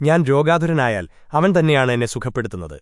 ഞാൻ രോഗാതുരനായാൽ അവൻ തന്നെയാണ് എന്നെ സുഖപ്പെടുത്തുന്നത്